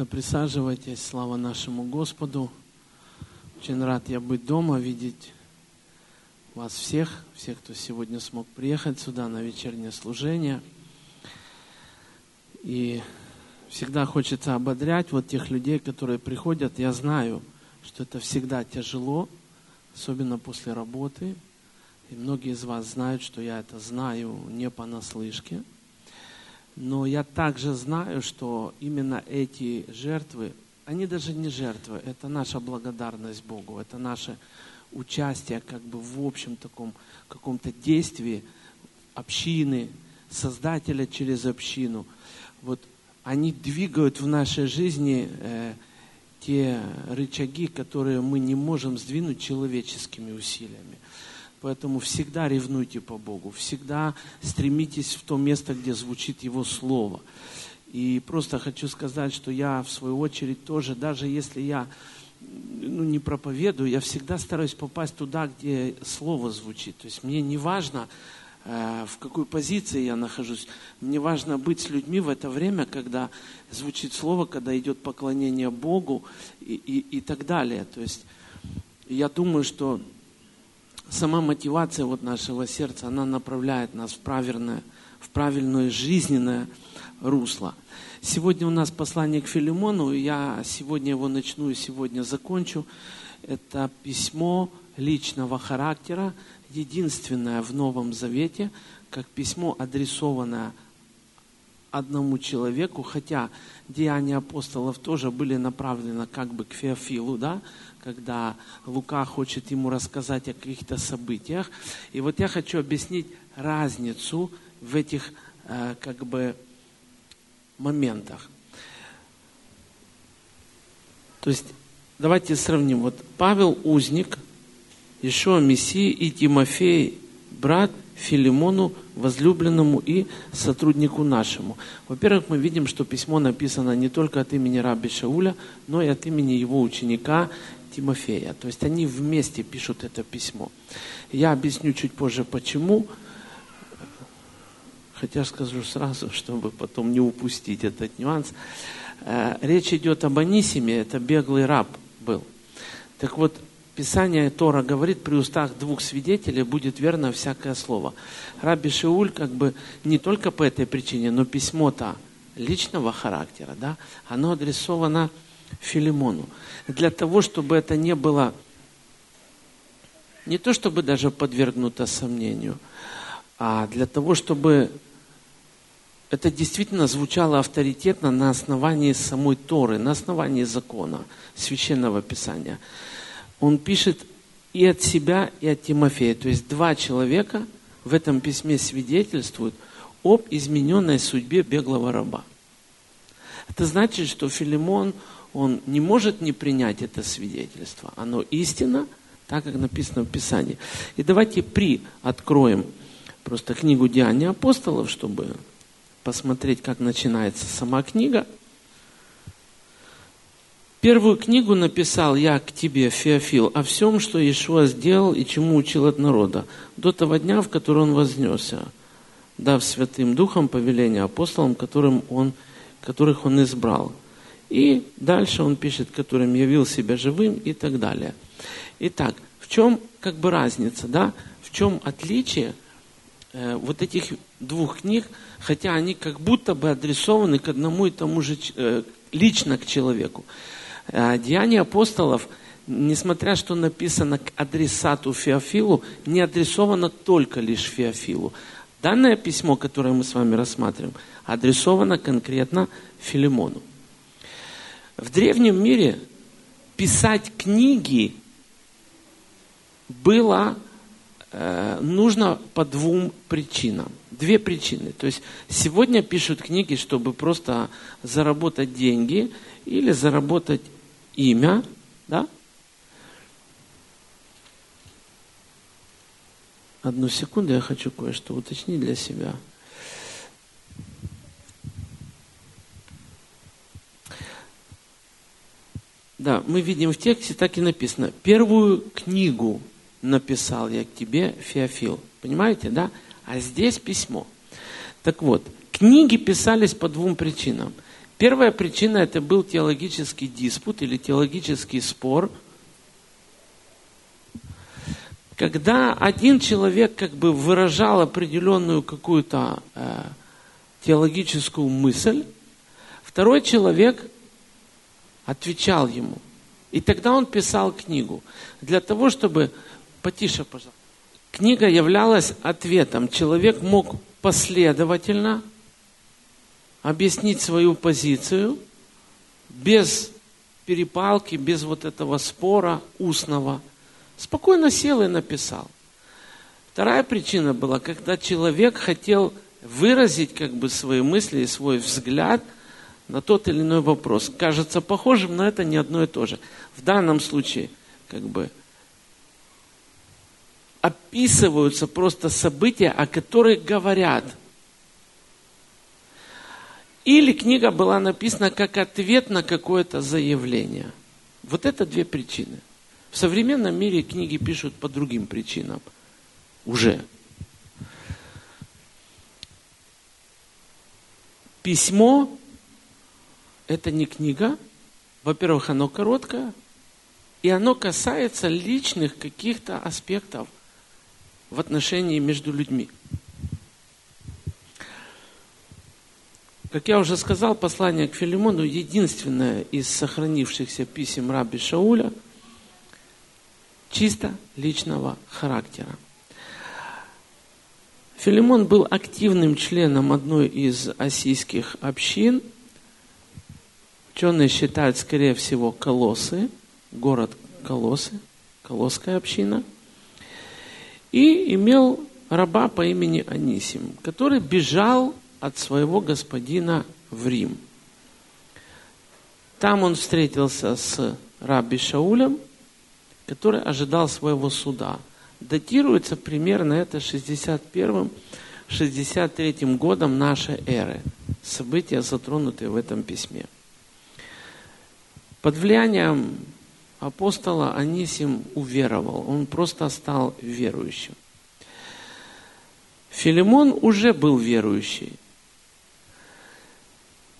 Пожалуйста, присаживайтесь. Слава нашему Господу. Очень рад я быть дома, видеть вас всех, всех, кто сегодня смог приехать сюда на вечернее служение. И всегда хочется ободрять вот тех людей, которые приходят. Я знаю, что это всегда тяжело, особенно после работы. И многие из вас знают, что я это знаю не понаслышке. Но я также знаю, что именно эти жертвы, они даже не жертвы, это наша благодарность Богу, это наше участие как бы в общем таком каком-то действии общины, Создателя через общину. Вот они двигают в нашей жизни э, те рычаги, которые мы не можем сдвинуть человеческими усилиями. Поэтому всегда ревнуйте по Богу, всегда стремитесь в то место, где звучит Его Слово. И просто хочу сказать, что я в свою очередь тоже, даже если я ну, не проповедую, я всегда стараюсь попасть туда, где Слово звучит. То есть мне не важно, э, в какой позиции я нахожусь. Мне важно быть с людьми в это время, когда звучит Слово, когда идет поклонение Богу и, и, и так далее. То есть я думаю, что сама мотивация вот нашего сердца, она направляет нас в правильное, в правильное жизненное русло. Сегодня у нас послание к Филимону, я сегодня его начну и сегодня закончу. Это письмо личного характера, единственное в Новом Завете, как письмо, адресованное одному человеку, хотя деяния апостолов тоже были направлены как бы к Феофилу, да, когда Лука хочет ему рассказать о каких-то событиях. И вот я хочу объяснить разницу в этих э, как бы моментах. То есть давайте сравним. Вот Павел узник, Ишуа Мессия и Тимофей брат Филимону, возлюбленному и сотруднику нашему. Во-первых, мы видим, что письмо написано не только от имени раби Шауля, но и от имени его ученика Тимофея. То есть они вместе пишут это письмо. Я объясню чуть позже, почему. Хотя скажу сразу, чтобы потом не упустить этот нюанс. Э, речь идет об Анисиме, это беглый раб был. Так вот, Писание Тора говорит, при устах двух свидетелей будет верно всякое слово. Раби Шиуль как бы не только по этой причине, но письмо-то личного характера, да, оно адресовано Филимону. Для того, чтобы это не было, не то чтобы даже подвергнуто сомнению, а для того, чтобы это действительно звучало авторитетно на основании самой Торы, на основании закона, священного писания. Он пишет и от себя, и от Тимофея. То есть два человека в этом письме свидетельствуют об измененной судьбе беглого раба. Это значит, что Филимон, он не может не принять это свидетельство. Оно истина, так как написано в Писании. И давайте при откроем просто книгу Деяний апостолов, чтобы посмотреть, как начинается сама книга. Первую книгу написал я к тебе, Феофил, о всем, что Иешуа сделал и чему учил от народа, до того дня, в который он вознесся, дав Святым Духом повеление апостолам, которым он, которых он избрал – и дальше он пишет, которым явил себя живым и так далее. Итак, в чем как бы разница, да? В чем отличие э, вот этих двух книг, хотя они как будто бы адресованы к одному и тому же, э, лично к человеку. Э, Деяния апостолов, несмотря что написано к адресату Феофилу, не адресовано только лишь Феофилу. Данное письмо, которое мы с вами рассматриваем, адресовано конкретно Филимону. В древнем мире писать книги было э, нужно по двум причинам. Две причины. То есть сегодня пишут книги, чтобы просто заработать деньги или заработать имя, да? Одну секунду, я хочу кое-что уточнить для себя. Да, мы видим в тексте, так и написано. Первую книгу написал я к тебе, Феофил. Понимаете, да? А здесь письмо. Так вот, книги писались по двум причинам. Первая причина это был теологический диспут или теологический спор, когда один человек как бы выражал определенную какую-то э, теологическую мысль, второй человек отвечал ему. И тогда он писал книгу. Для того, чтобы... Потише, пожалуйста. Книга являлась ответом. Человек мог последовательно объяснить свою позицию без перепалки, без вот этого спора устного. Спокойно сел и написал. Вторая причина была, когда человек хотел выразить как бы свои мысли и свой взгляд на тот или иной вопрос. Кажется похожим, но это не одно и то же. В данном случае как бы описываются просто события, о которых говорят. Или книга была написана как ответ на какое-то заявление. Вот это две причины. В современном мире книги пишут по другим причинам. Уже. Письмо – это не книга. Во-первых, оно короткое, и оно касается личных каких-то аспектов – в отношении между людьми. Как я уже сказал, послание к Филимону единственное из сохранившихся писем раби Шауля чисто личного характера. Филимон был активным членом одной из осийских общин. Ученые считают, скорее всего, Колосы, город Колосы, Колосская община – и имел раба по имени Анисим, который бежал от своего господина в Рим. Там он встретился с раби Шаулем, который ожидал своего суда. Датируется примерно это 61-63 годом нашей эры. События, затронутые в этом письме. Под влиянием апостола Анисим уверовал, он просто стал верующим. Филимон уже был верующий.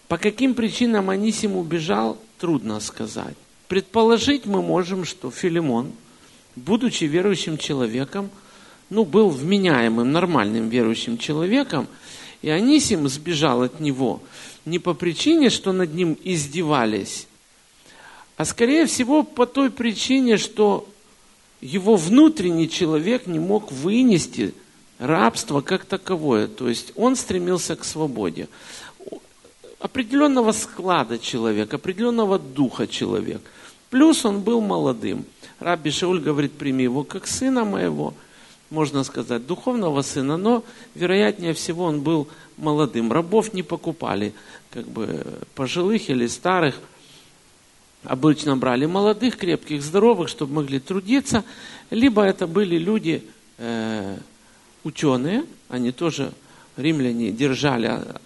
По каким причинам Анисим убежал, трудно сказать. Предположить мы можем, что Филимон, будучи верующим человеком, ну, был вменяемым, нормальным верующим человеком, и Анисим сбежал от него не по причине, что над ним издевались, а скорее всего по той причине, что его внутренний человек не мог вынести рабство как таковое. То есть он стремился к свободе. Определенного склада человек, определенного духа человек. Плюс он был молодым. Рабби Шауль говорит, прими его как сына моего, можно сказать, духовного сына, но, вероятнее всего, он был молодым. Рабов не покупали, как бы пожилых или старых – обычно брали молодых, крепких, здоровых, чтобы могли трудиться, либо это были люди э, ученые, они тоже, римляне, держали э,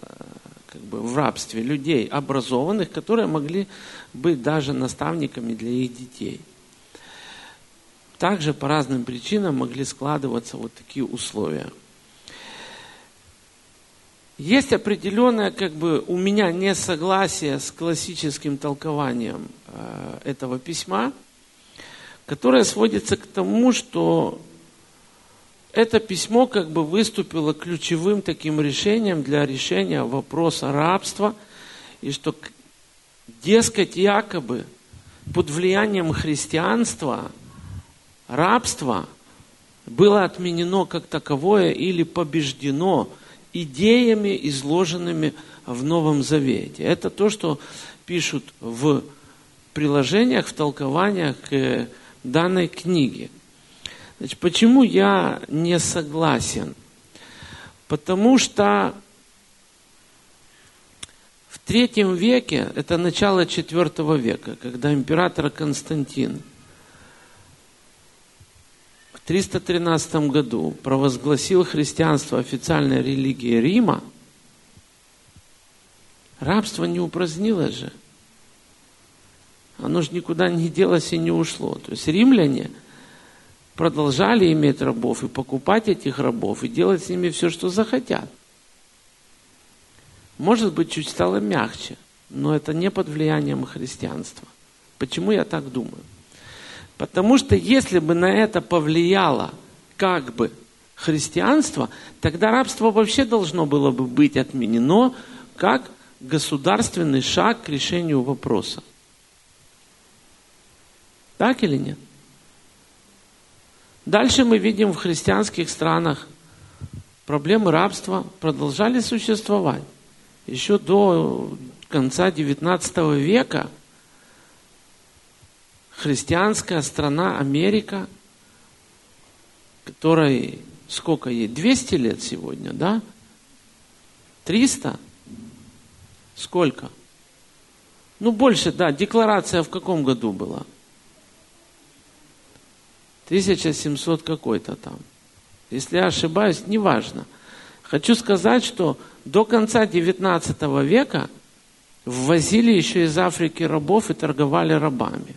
как бы, в рабстве людей образованных, которые могли быть даже наставниками для их детей. Также по разным причинам могли складываться вот такие условия – есть определенное, как бы, у меня несогласие с классическим толкованием э, этого письма, которое сводится к тому, что это письмо как бы выступило ключевым таким решением для решения вопроса рабства, и что, дескать, якобы под влиянием христианства рабство было отменено как таковое или побеждено – идеями, изложенными в Новом Завете. Это то, что пишут в приложениях, в толкованиях к данной книге. Значит, почему я не согласен? Потому что в третьем веке, это начало четвертого века, когда император Константин – 313 году провозгласил христианство официальной религией Рима, рабство не упразднилось же. Оно же никуда не делось и не ушло. То есть римляне продолжали иметь рабов и покупать этих рабов и делать с ними все, что захотят. Может быть, чуть стало мягче. но это не под влиянием христианства. Почему я так думаю? Потому что если бы на это повлияло как бы христианство, тогда рабство вообще должно было бы быть отменено как государственный шаг к решению вопроса. Так или нет? Дальше мы видим в христианских странах проблемы рабства продолжали существовать. Еще до конца XIX века христианская страна Америка, которой сколько ей? 200 лет сегодня, да? 300? Сколько? Ну, больше, да. Декларация в каком году была? 1700 какой-то там. Если я ошибаюсь, неважно. Хочу сказать, что до конца 19 века ввозили еще из Африки рабов и торговали рабами.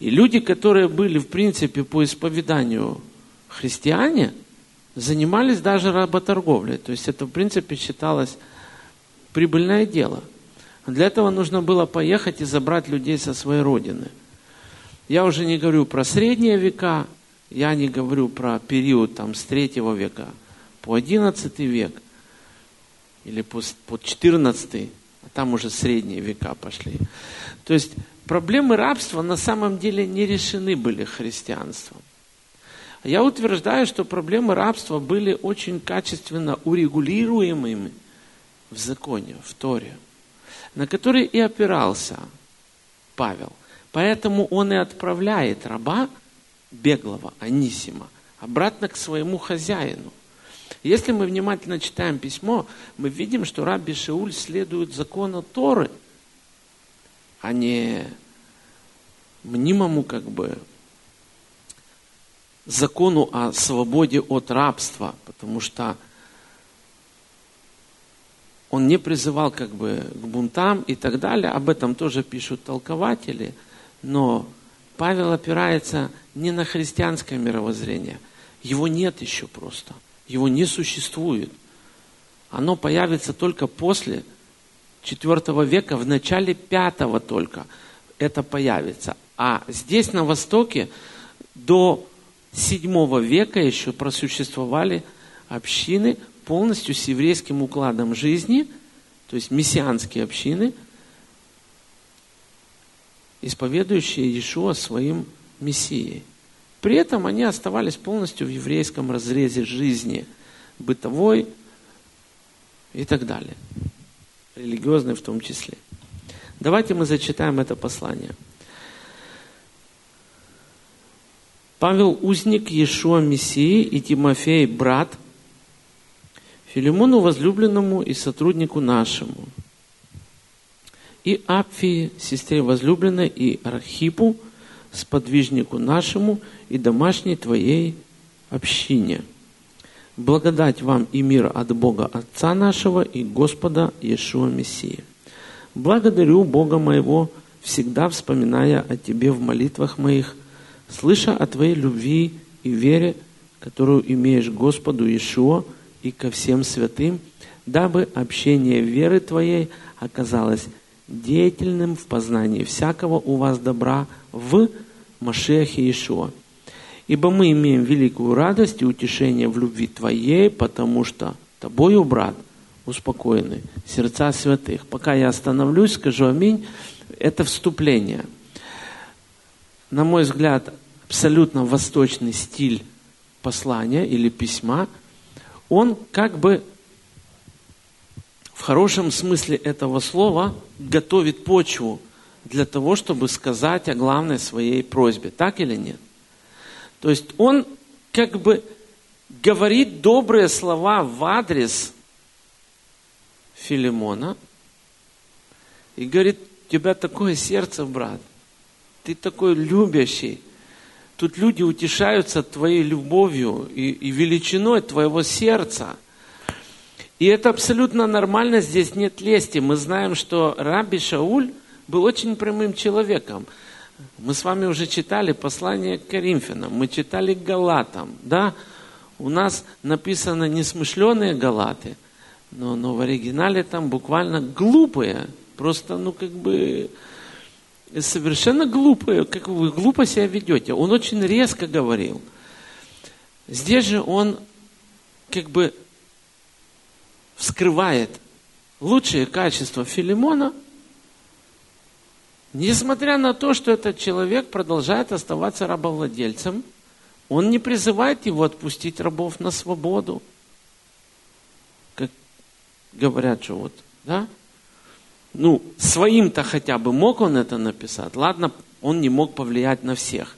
И люди, которые были, в принципе, по исповеданию христиане, занимались даже работорговлей. То есть это, в принципе, считалось прибыльное дело. Для этого нужно было поехать и забрать людей со своей родины. Я уже не говорю про средние века, я не говорю про период там, с третьего века по одиннадцатый век или по, 14, а там уже средние века пошли. То есть проблемы рабства на самом деле не решены были христианством. Я утверждаю, что проблемы рабства были очень качественно урегулируемыми в законе, в Торе, на который и опирался Павел. Поэтому он и отправляет раба беглого Анисима обратно к своему хозяину. Если мы внимательно читаем письмо, мы видим, что раб Шеуль следует закону Торы, а не мнимому как бы закону о свободе от рабства, потому что он не призывал как бы к бунтам и так далее. Об этом тоже пишут толкователи. Но Павел опирается не на христианское мировоззрение. Его нет еще просто. Его не существует. Оно появится только после IV века, в начале V только это появится. А здесь, на Востоке, до VII века еще просуществовали общины полностью с еврейским укладом жизни, то есть мессианские общины, исповедующие Иешуа своим Мессией. При этом они оставались полностью в еврейском разрезе жизни, бытовой и так далее, религиозной в том числе. Давайте мы зачитаем это послание – Павел узник Иешуа Мессии и Тимофей брат, Филимону возлюбленному и сотруднику нашему, и Апфии, сестре возлюбленной, и Архипу, сподвижнику нашему и домашней твоей общине. Благодать вам и мир от Бога Отца нашего и Господа Иешуа Мессии. Благодарю Бога моего, всегда вспоминая о Тебе в молитвах моих – слыша о Твоей любви и вере, которую имеешь Господу Иешуа и ко всем святым, дабы общение веры Твоей оказалось деятельным в познании всякого у вас добра в Машехе Иешуа. Ибо мы имеем великую радость и утешение в любви Твоей, потому что Тобою, брат, успокоены сердца святых. Пока я остановлюсь, скажу аминь. Это вступление – на мой взгляд, абсолютно восточный стиль послания или письма, он как бы в хорошем смысле этого слова готовит почву для того, чтобы сказать о главной своей просьбе. Так или нет? То есть он как бы говорит добрые слова в адрес Филимона и говорит, у тебя такое сердце, брат ты такой любящий. Тут люди утешаются твоей любовью и, и величиной твоего сердца. И это абсолютно нормально, здесь нет лести. Мы знаем, что Раби Шауль был очень прямым человеком. Мы с вами уже читали послание к Коринфянам, мы читали к Галатам, да? У нас написано несмышленые Галаты, но, но в оригинале там буквально глупые просто, ну, как бы, совершенно глупо, как вы глупо себя ведете. Он очень резко говорил. Здесь же он, как бы, вскрывает лучшие качества Филимона, несмотря на то, что этот человек продолжает оставаться рабовладельцем, он не призывает его отпустить рабов на свободу. Как говорят, что вот, да? Ну, своим-то хотя бы мог он это написать. Ладно, он не мог повлиять на всех.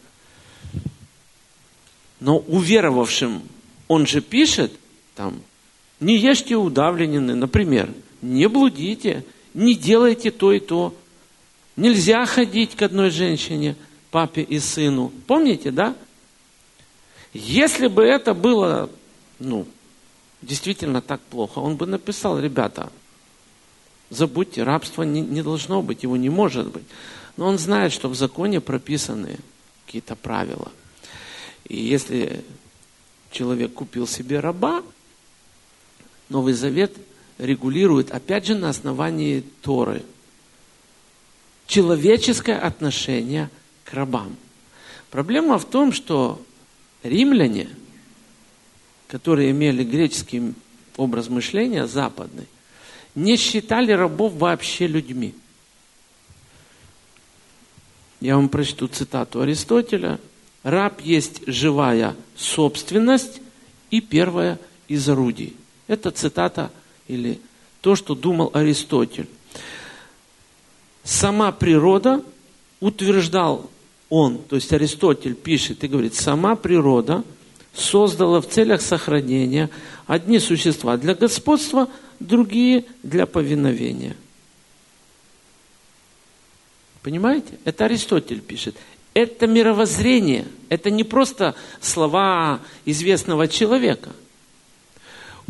Но уверовавшим он же пишет там, не ешьте удавленины, например, не блудите, не делайте то и то. Нельзя ходить к одной женщине, папе и сыну. Помните, да? Если бы это было, ну, действительно так плохо, он бы написал, ребята, забудьте, рабства не, не должно быть, его не может быть. Но он знает, что в законе прописаны какие-то правила. И если человек купил себе раба, Новый Завет регулирует, опять же, на основании Торы, человеческое отношение к рабам. Проблема в том, что римляне, которые имели греческий образ мышления, западный, не считали рабов вообще людьми. Я вам прочту цитату Аристотеля. Раб есть живая собственность и первое из орудий. Это цитата или то, что думал Аристотель. Сама природа, утверждал он, то есть Аристотель пишет и говорит, сама природа создала в целях сохранения одни существа для господства, другие для повиновения. Понимаете? Это Аристотель пишет. Это мировоззрение, это не просто слова известного человека –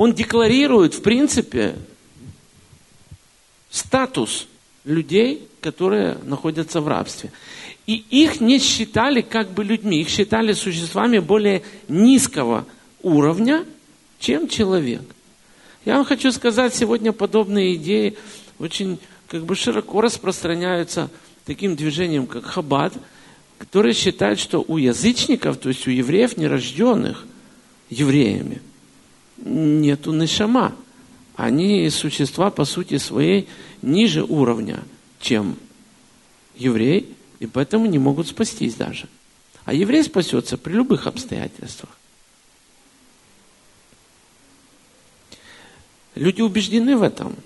он декларирует, в принципе, статус людей, которые находятся в рабстве. И их не считали как бы людьми, их считали существами более низкого уровня, чем человек. Я вам хочу сказать, сегодня подобные идеи очень как бы широко распространяются таким движением, как Хаббат, которые считают, что у язычников, то есть у евреев, нерожденных евреями – нету нишама. Они существа по сути своей ниже уровня, чем еврей, и поэтому не могут спастись даже. А еврей спасется при любых обстоятельствах. Люди убеждены в этом.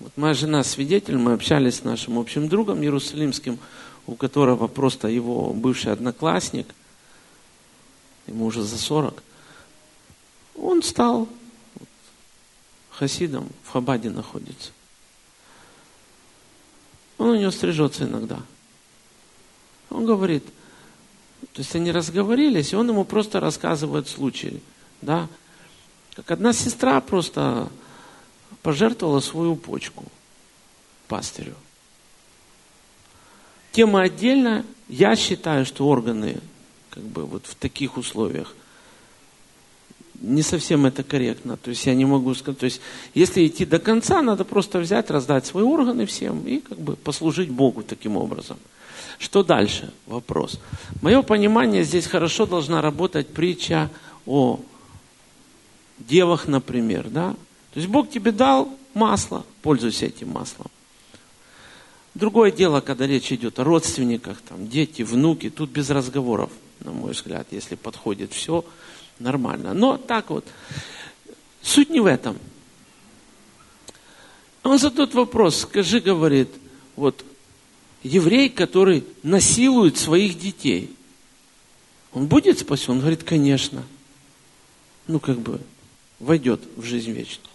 Вот моя жена свидетель, мы общались с нашим общим другом иерусалимским, у которого просто его бывший одноклассник, ему уже за 40, он стал хасидом, в Хабаде находится. Он у него стрижется иногда. Он говорит, то есть они разговорились, и он ему просто рассказывает случай, да, как одна сестра просто пожертвовала свою почку пастырю. Тема отдельная. Я считаю, что органы как бы вот в таких условиях не совсем это корректно. То есть я не могу сказать, то есть если идти до конца, надо просто взять, раздать свои органы всем и как бы послужить Богу таким образом. Что дальше? Вопрос. Мое понимание, здесь хорошо должна работать притча о девах, например. Да? То есть Бог тебе дал масло, пользуйся этим маслом. Другое дело, когда речь идет о родственниках, там, дети, внуки, тут без разговоров, на мой взгляд, если подходит все, нормально. Но так вот, суть не в этом. Он задает вопрос, скажи, говорит, вот еврей, который насилует своих детей, он будет спасен? Он говорит, конечно. Ну, как бы, войдет в жизнь вечную.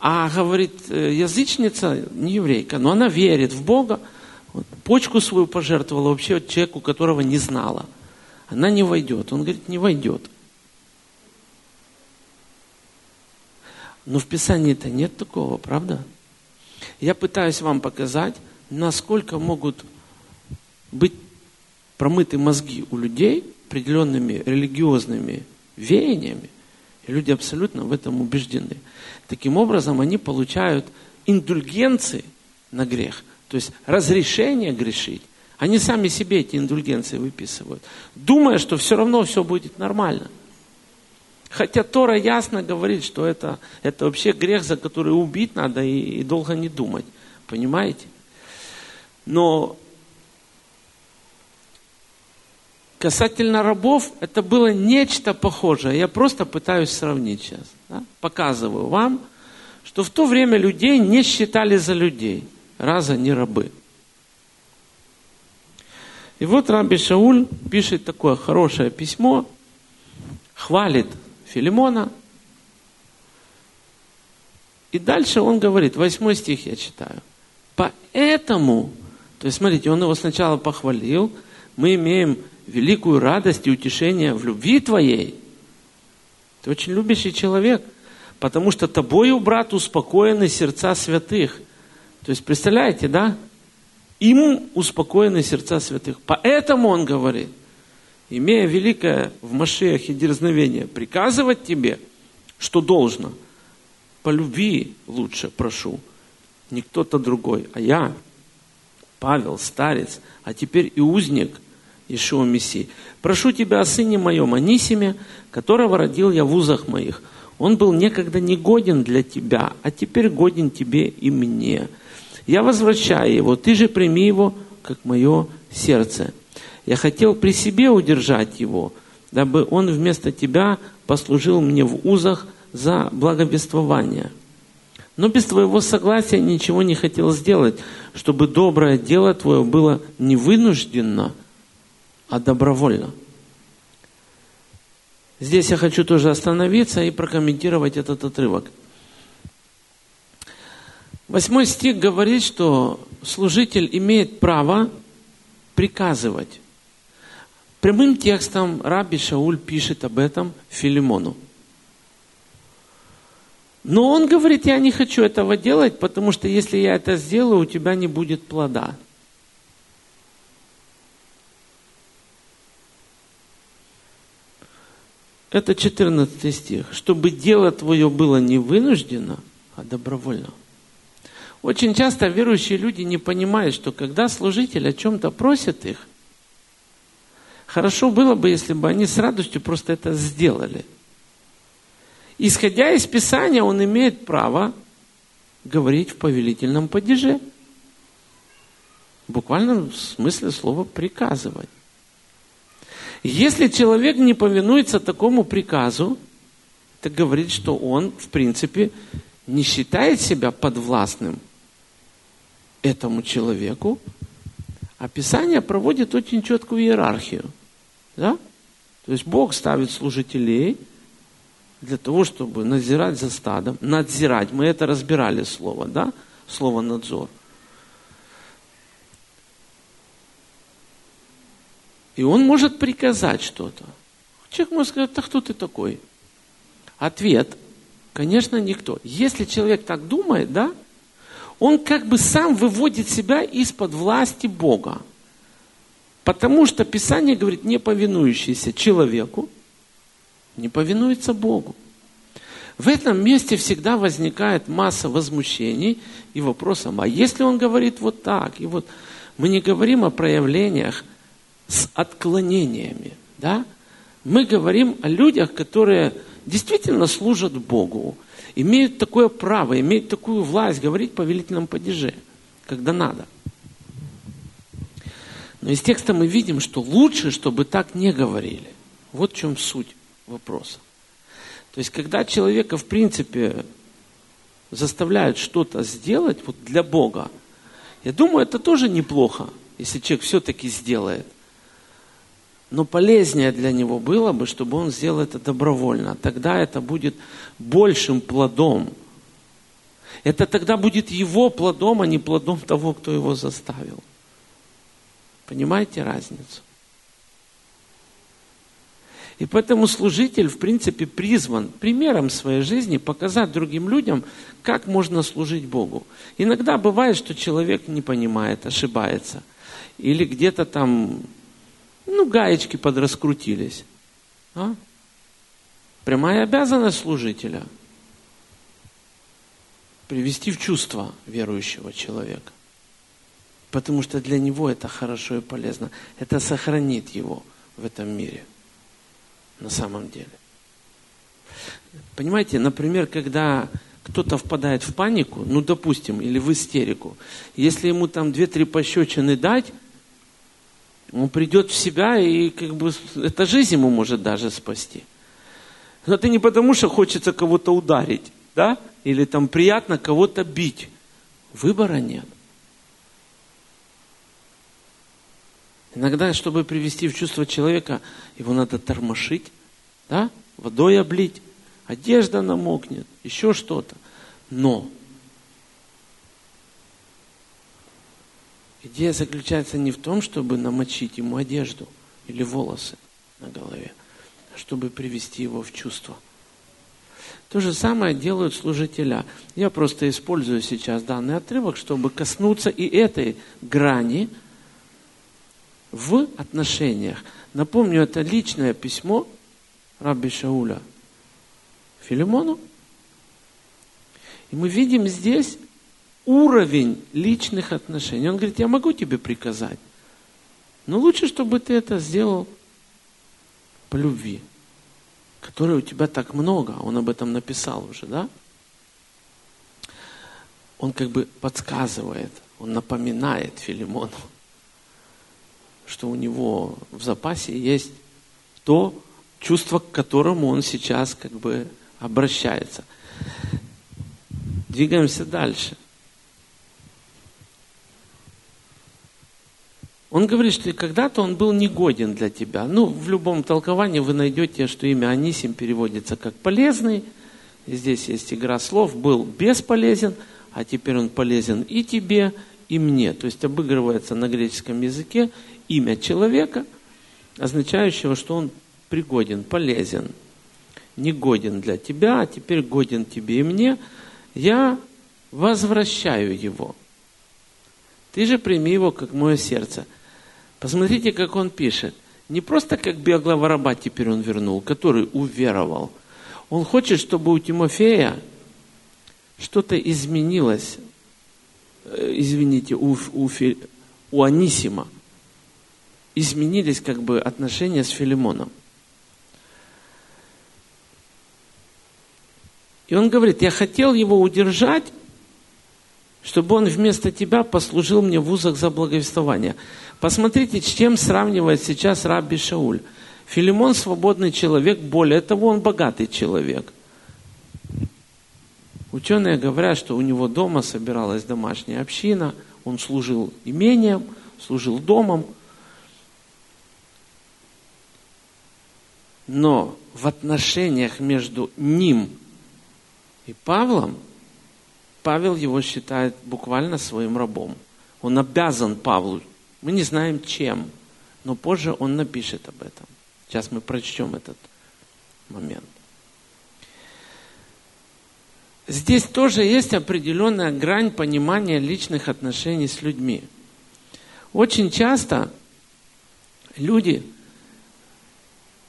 А, говорит, э, язычница, не еврейка, но она верит в Бога, вот, почку свою пожертвовала вообще человеку, которого не знала. Она не войдет. Он говорит, не войдет. Но в Писании-то нет такого, правда? Я пытаюсь вам показать, насколько могут быть промыты мозги у людей определенными религиозными веяниями, и люди абсолютно в этом убеждены. Таким образом, они получают индульгенции на грех. То есть разрешение грешить. Они сами себе эти индульгенции выписывают, думая, что все равно все будет нормально. Хотя Тора ясно говорит, что это, это вообще грех, за который убить надо и, и долго не думать. Понимаете? Но касательно рабов, это было нечто похожее. Я просто пытаюсь сравнить сейчас. Да? Показываю вам, что в то время людей не считали за людей, раз они рабы. И вот Раби Шауль пишет такое хорошее письмо, хвалит Филимона. И дальше он говорит, восьмой стих я читаю. Поэтому, то есть смотрите, он его сначала похвалил, мы имеем великую радость и утешение в любви твоей. Ты очень любящий человек, потому что тобою, брат, успокоены сердца святых. То есть, представляете, да? Им успокоены сердца святых. Поэтому он говорит, имея великое в Машеях дерзновение, приказывать тебе, что должно, по любви лучше прошу, не кто-то другой, а я, Павел, старец, а теперь и узник Ишуа Мессии. Прошу тебя о сыне моем Анисиме, которого родил я в узах моих. Он был некогда негоден для тебя, а теперь годен тебе и мне. Я возвращаю его, ты же прими его, как мое сердце. Я хотел при себе удержать его, дабы он вместо тебя послужил мне в узах за благовествование. Но без твоего согласия ничего не хотел сделать, чтобы доброе дело твое было не вынужденно, а добровольно. Здесь я хочу тоже остановиться и прокомментировать этот отрывок. Восьмой стих говорит, что служитель имеет право приказывать. Прямым текстом Раби Шауль пишет об этом Филимону. Но он говорит, я не хочу этого делать, потому что если я это сделаю, у тебя не будет плода. Это 14 стих. Чтобы дело твое было не вынуждено, а добровольно. Очень часто верующие люди не понимают, что когда служитель о чем-то просит их, хорошо было бы, если бы они с радостью просто это сделали. Исходя из Писания, он имеет право говорить в повелительном падеже. В буквальном смысле слова приказывать. Если человек не повинуется такому приказу, это говорит, что он, в принципе, не считает себя подвластным этому человеку, а Писание проводит очень четкую иерархию. Да? То есть Бог ставит служителей для того, чтобы надзирать за стадом. Надзирать. Мы это разбирали слово, да? Слово надзор. И он может приказать что-то. Человек может сказать, да кто ты такой? Ответ, конечно, никто. Если человек так думает, да, он как бы сам выводит себя из-под власти Бога. Потому что Писание говорит, не повинующийся человеку, не повинуется Богу. В этом месте всегда возникает масса возмущений и вопросов, а если он говорит вот так, и вот мы не говорим о проявлениях с отклонениями, да? Мы говорим о людях, которые действительно служат Богу, имеют такое право, имеют такую власть говорить повелительном падеже, когда надо. Но из текста мы видим, что лучше, чтобы так не говорили. Вот в чем суть вопроса. То есть, когда человека, в принципе, заставляют что-то сделать вот для Бога, я думаю, это тоже неплохо, если человек все-таки сделает. Но полезнее для него было бы, чтобы он сделал это добровольно. Тогда это будет большим плодом. Это тогда будет его плодом, а не плодом того, кто его заставил. Понимаете разницу? И поэтому служитель, в принципе, призван примером своей жизни показать другим людям, как можно служить Богу. Иногда бывает, что человек не понимает, ошибается. Или где-то там ну, гаечки подраскрутились. А? Прямая обязанность служителя – привести в чувство верующего человека. Потому что для него это хорошо и полезно. Это сохранит его в этом мире. На самом деле. Понимаете, например, когда кто-то впадает в панику, ну, допустим, или в истерику, если ему там две-три пощечины дать, он придет в себя, и как бы эта жизнь ему может даже спасти. Но это не потому, что хочется кого-то ударить, да? Или там приятно кого-то бить. Выбора нет. Иногда, чтобы привести в чувство человека, его надо тормошить, да? водой облить, одежда намокнет, еще что-то. Но идея заключается не в том, чтобы намочить ему одежду или волосы на голове, а чтобы привести его в чувство. То же самое делают служителя. Я просто использую сейчас данный отрывок, чтобы коснуться и этой грани в отношениях. Напомню, это личное письмо Рабби Шауля Филимону. И мы видим здесь уровень личных отношений. Он говорит, я могу тебе приказать, но лучше, чтобы ты это сделал по любви, которой у тебя так много. Он об этом написал уже, да? Он как бы подсказывает, он напоминает Филимону, что у него в запасе есть то чувство, к которому он сейчас как бы обращается. Двигаемся дальше. Он говорит, что когда-то он был негоден для тебя. Ну, в любом толковании вы найдете, что имя Анисим переводится как полезный. Здесь есть игра слов. Был бесполезен, а теперь он полезен и тебе, и мне. То есть обыгрывается на греческом языке имя человека, означающего, что он пригоден, полезен, негоден для тебя, а теперь годен тебе и мне. Я возвращаю его. Ты же прими его, как мое сердце. Посмотрите, как он пишет. Не просто как биоглава раба теперь он вернул, который уверовал. Он хочет, чтобы у Тимофея что-то изменилось, э, извините, у, у, у Анисима. Изменились как бы отношения с Филимоном. И он говорит, я хотел его удержать, чтобы он вместо тебя послужил мне в узах за благовествование. Посмотрите, с чем сравнивает сейчас Рабби Шауль. Филимон свободный человек, более того, он богатый человек. Ученые говорят, что у него дома собиралась домашняя община, он служил имением, служил домом. Но в отношениях между ним и Павлом, Павел его считает буквально своим рабом. Он обязан Павлу мы не знаем чем, но позже он напишет об этом. Сейчас мы прочтем этот момент. Здесь тоже есть определенная грань понимания личных отношений с людьми. Очень часто люди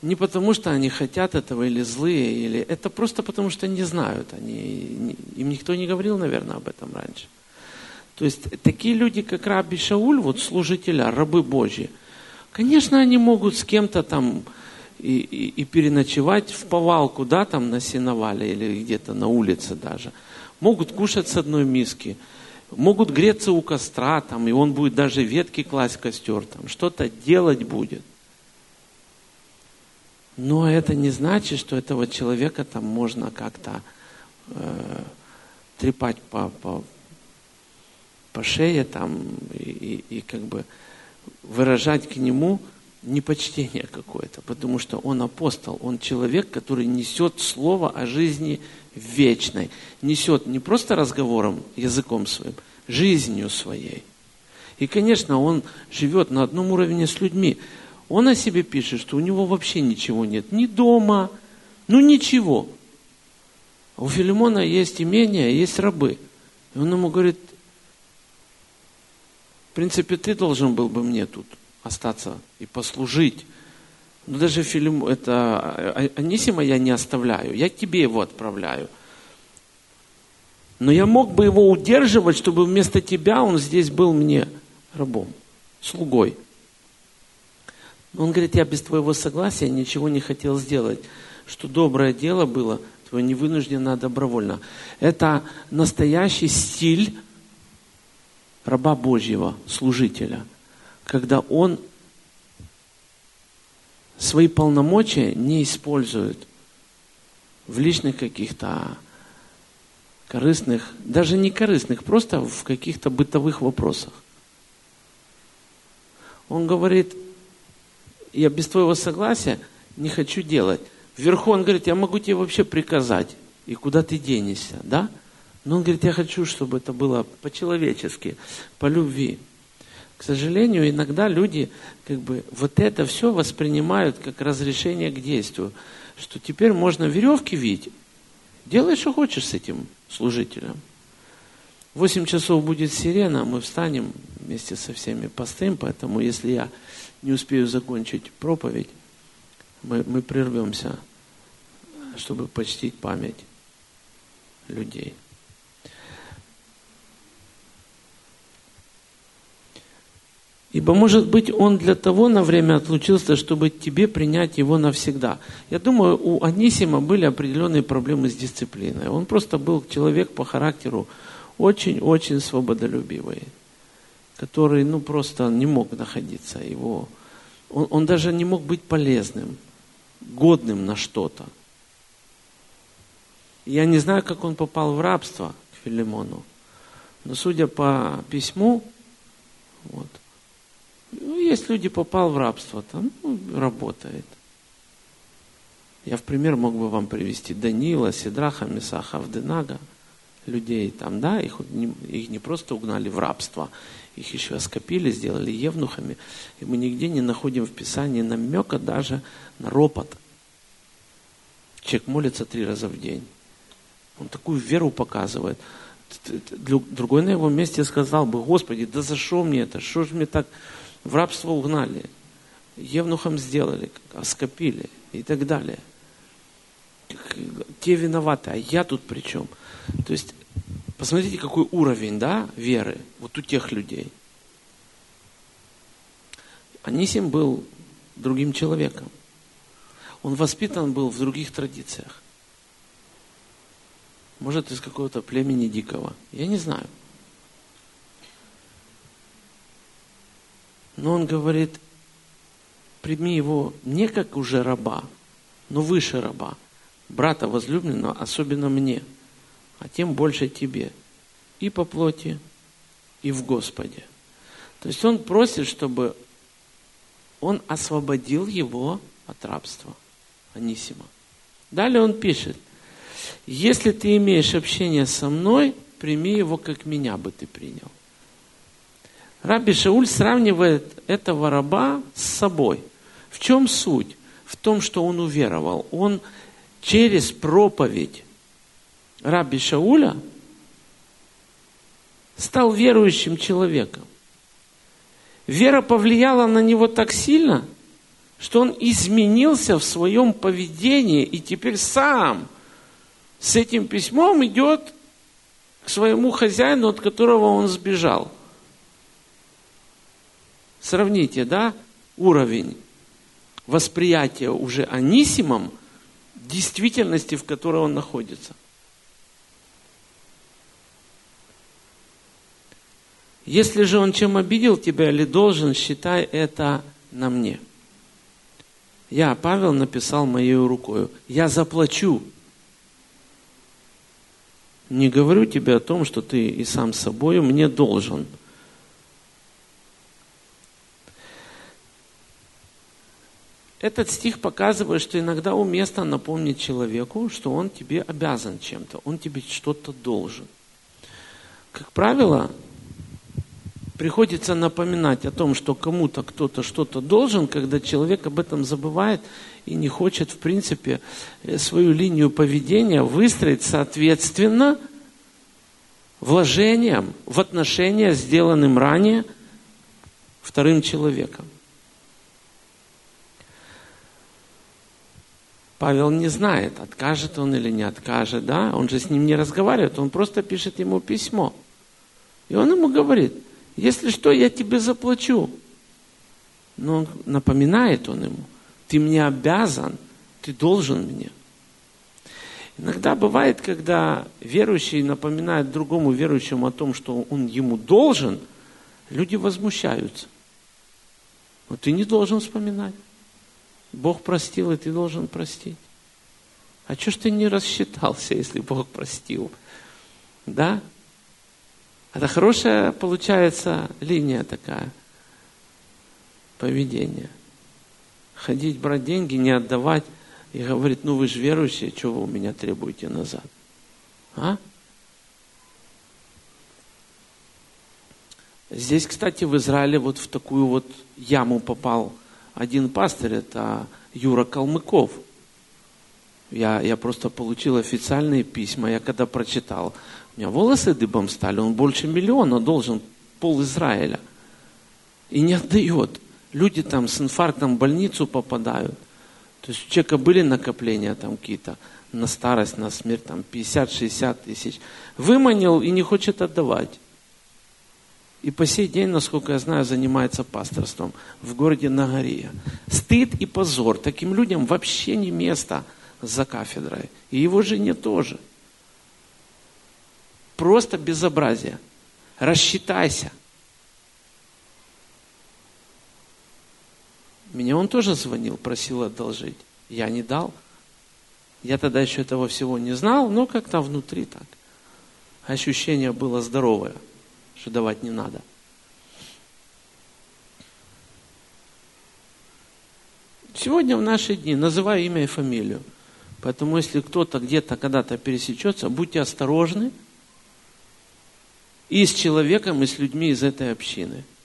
не потому, что они хотят этого или злые, или это просто потому, что не знают. Они, им никто не говорил, наверное, об этом раньше. То есть такие люди, как Раби Шауль, вот служителя, рабы Божьи, конечно, они могут с кем-то там и, и, и переночевать в повалку, да, там на сеновале или где-то на улице даже. Могут кушать с одной миски, могут греться у костра, там, и он будет даже ветки класть в костер, там, что-то делать будет. Но это не значит, что этого человека там можно как-то э, трепать по, по, по шее там и, и, и как бы выражать к нему непочтение какое-то, потому что он апостол, он человек, который несет слово о жизни вечной, несет не просто разговором, языком своим, жизнью своей. И, конечно, он живет на одном уровне с людьми. Он о себе пишет, что у него вообще ничего нет, ни дома, ну ничего. У Филимона есть имение, есть рабы. И он ему говорит, в принципе, ты должен был бы мне тут остаться и послужить. Но даже фильм, это а, а, Анисима я не оставляю, я тебе его отправляю. Но я мог бы его удерживать, чтобы вместо тебя он здесь был мне рабом, слугой. Он говорит, я без твоего согласия ничего не хотел сделать. Что доброе дело было, твое невынужденно, а добровольно. Это настоящий стиль раба Божьего, служителя, когда он свои полномочия не использует в личных каких-то корыстных, даже не корыстных, просто в каких-то бытовых вопросах. Он говорит, я без твоего согласия не хочу делать. Вверху он говорит, я могу тебе вообще приказать, и куда ты денешься, да? Но он говорит, я хочу, чтобы это было по-человечески, по любви. К сожалению, иногда люди как бы вот это все воспринимают как разрешение к действию, что теперь можно веревки видеть, делай, что хочешь с этим служителем. Восемь часов будет сирена, мы встанем вместе со всеми постоим, поэтому если я не успею закончить проповедь, мы, мы прервемся, чтобы почтить память людей. Ибо, может быть, он для того на время отлучился, чтобы тебе принять его навсегда. Я думаю, у Анисима были определенные проблемы с дисциплиной. Он просто был человек по характеру очень-очень свободолюбивый который, ну, просто не мог находиться. Его, он, он даже не мог быть полезным, годным на что-то. Я не знаю, как он попал в рабство к Филимону, но судя по письму, вот, ну, есть люди, попал в рабство, там ну, работает. Я в пример мог бы вам привести Данила, Сидраха, Месаха, Авденага, людей там, да, их, их не просто угнали в рабство, их еще оскопили, сделали евнухами. И мы нигде не находим в Писании намека даже на ропот. Человек молится три раза в день. Он такую веру показывает. Другой на его месте сказал бы, Господи, да за что мне это? Что же мне так в рабство угнали? Евнухом сделали, оскопили и так далее. Те виноваты, а я тут при чем? То есть Посмотрите, какой уровень да, веры вот у тех людей. Анисим был другим человеком. Он воспитан был в других традициях. Может, из какого-то племени дикого. Я не знаю. Но он говорит, прими его не как уже раба, но выше раба, брата возлюбленного, особенно мне – а тем больше тебе. И по плоти, и в Господе. То есть он просит, чтобы он освободил его от рабства. Анисима. Далее он пишет, если ты имеешь общение со мной, прими его, как меня бы ты принял. Раби Шауль сравнивает этого раба с собой. В чем суть? В том, что он уверовал. Он через проповедь Раби Шауля стал верующим человеком. Вера повлияла на него так сильно, что он изменился в своем поведении и теперь сам с этим письмом идет к своему хозяину, от которого он сбежал. Сравните, да, уровень восприятия уже Анисимом действительности, в которой он находится – Если же он чем обидел тебя или должен, считай это на мне. Я, Павел, написал моей рукою. Я заплачу. Не говорю тебе о том, что ты и сам собою мне должен. Этот стих показывает, что иногда уместно напомнить человеку, что он тебе обязан чем-то, он тебе что-то должен. Как правило, приходится напоминать о том, что кому-то кто-то что-то должен, когда человек об этом забывает и не хочет, в принципе, э, свою линию поведения выстроить соответственно вложениям в отношения, сделанным ранее вторым человеком. Павел не знает, откажет он или не откажет, да? Он же с ним не разговаривает, он просто пишет ему письмо. И он ему говорит – Если что, я тебе заплачу. Но он напоминает он ему, ты мне обязан, ты должен мне. Иногда бывает, когда верующий напоминает другому верующему о том, что он ему должен, люди возмущаются. Но ты не должен вспоминать. Бог простил, и ты должен простить. А что ж ты не рассчитался, если Бог простил? Да? Это хорошая, получается, линия такая поведения. Ходить, брать деньги, не отдавать и говорит, ну вы же верующие, что вы у меня требуете назад? А? Здесь, кстати, в Израиле вот в такую вот яму попал один пастырь, это Юра Калмыков. Я, я просто получил официальные письма, я когда прочитал, у меня волосы дыбом стали, он больше миллиона должен пол Израиля. И не отдает. Люди там с инфарктом в больницу попадают. То есть у человека были накопления там какие-то на старость, на смерть, там 50-60 тысяч. Выманил и не хочет отдавать. И по сей день, насколько я знаю, занимается пасторством в городе Нагария. Стыд и позор. Таким людям вообще не место за кафедрой. И его жене тоже. Просто безобразие. Рассчитайся. Меня он тоже звонил, просил одолжить. Я не дал. Я тогда еще этого всего не знал, но как-то внутри так. Ощущение было здоровое, что давать не надо. Сегодня в наши дни называю имя и фамилию. Поэтому если кто-то где-то когда-то пересечется, будьте осторожны и с человеком, и с людьми из этой общины –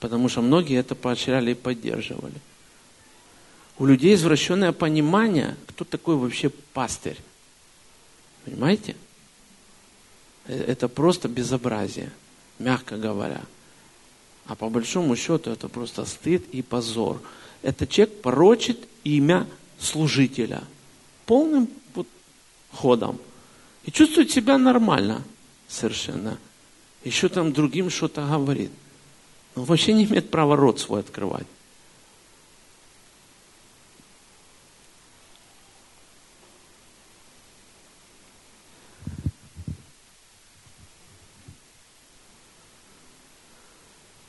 потому что многие это поощряли и поддерживали. У людей извращенное понимание, кто такой вообще пастырь. Понимаете? Э, это просто безобразие, мягко говоря. А по большому счету это просто стыд и позор. Этот человек порочит имя служителя полным ходом. И чувствует себя нормально совершенно. Еще там другим что-то говорит. Он вообще не имеет права рот свой открывать.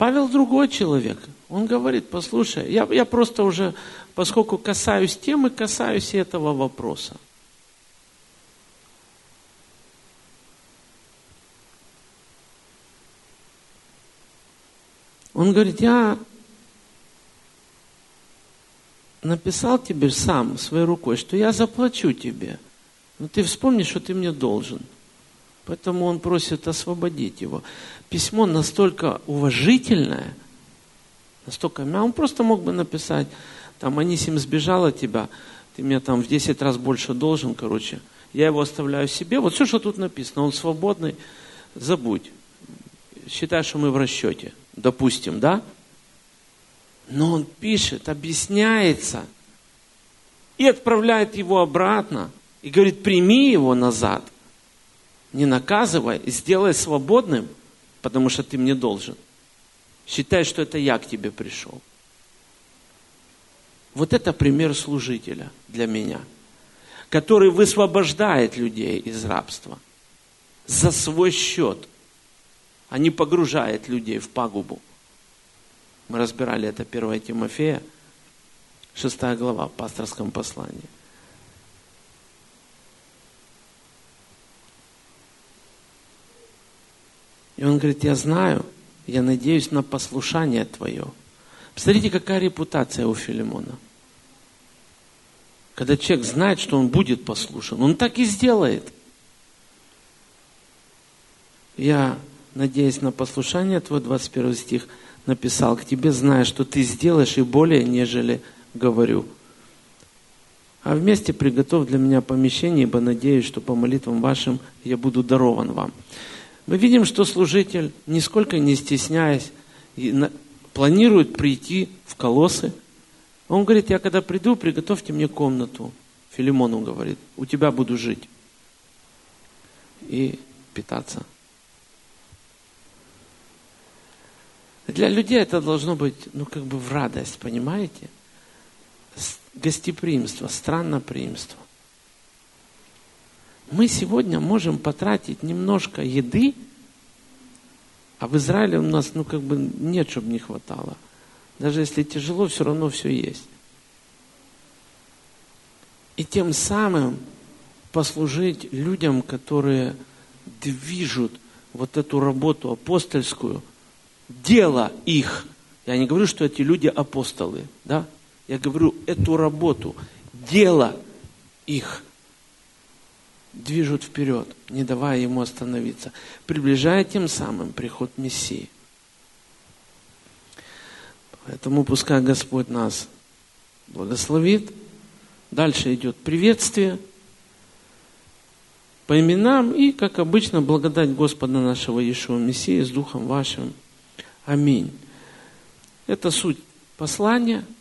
Павел другой человек. Он говорит, послушай, я, я просто уже, поскольку касаюсь темы, касаюсь этого вопроса. Он говорит, я написал тебе сам своей рукой, что я заплачу тебе. Но ты вспомни, что ты мне должен. Поэтому он просит освободить его. Письмо настолько уважительное, настолько мягкое. Он просто мог бы написать, там, Анисим сбежал от тебя, ты мне там в 10 раз больше должен, короче. Я его оставляю себе. Вот все, что тут написано, он свободный, забудь. Считай, что мы в расчете допустим, да? Но он пишет, объясняется и отправляет его обратно и говорит, прими его назад, не наказывай, сделай свободным, потому что ты мне должен. Считай, что это я к тебе пришел. Вот это пример служителя для меня, который высвобождает людей из рабства за свой счет а не погружает людей в пагубу. Мы разбирали это 1 Тимофея, 6 глава в пасторском послании. И он говорит, я знаю, я надеюсь на послушание твое. Посмотрите, какая репутация у Филимона. Когда человек знает, что он будет послушан, он так и сделает. Я надеясь на послушание твой 21 стих, написал к тебе, зная, что ты сделаешь и более, нежели говорю. А вместе приготовь для меня помещение, ибо надеюсь, что по молитвам вашим я буду дарован вам мы видим, что служитель, нисколько не стесняясь, планирует прийти в колосы. Он говорит, я когда приду, приготовьте мне комнату. Филимону говорит, у тебя буду жить и питаться. Для людей это должно быть, ну, как бы в радость, понимаете? Гостеприимство, странноприимство. Мы сегодня можем потратить немножко еды, а в Израиле у нас, ну, как бы нет, чтобы не хватало. Даже если тяжело, все равно все есть. И тем самым послужить людям, которые движут вот эту работу апостольскую, дело их. Я не говорю, что эти люди апостолы, да? Я говорю эту работу, дело их движут вперед, не давая ему остановиться, приближая тем самым приход Мессии. Поэтому пускай Господь нас благословит. Дальше идет приветствие по именам и, как обычно, благодать Господа нашего Иешуа Мессии с Духом вашим. Аминь. Это суть послания –